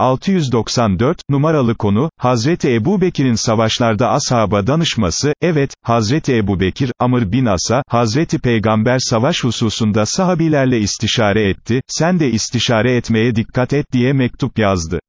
694, numaralı konu, Hazreti Ebu Bekir'in savaşlarda ashaba danışması, evet, Hazreti Ebu Bekir, Amr bin As'a, Hazreti Peygamber savaş hususunda sahabilerle istişare etti, sen de istişare etmeye dikkat et diye mektup yazdı.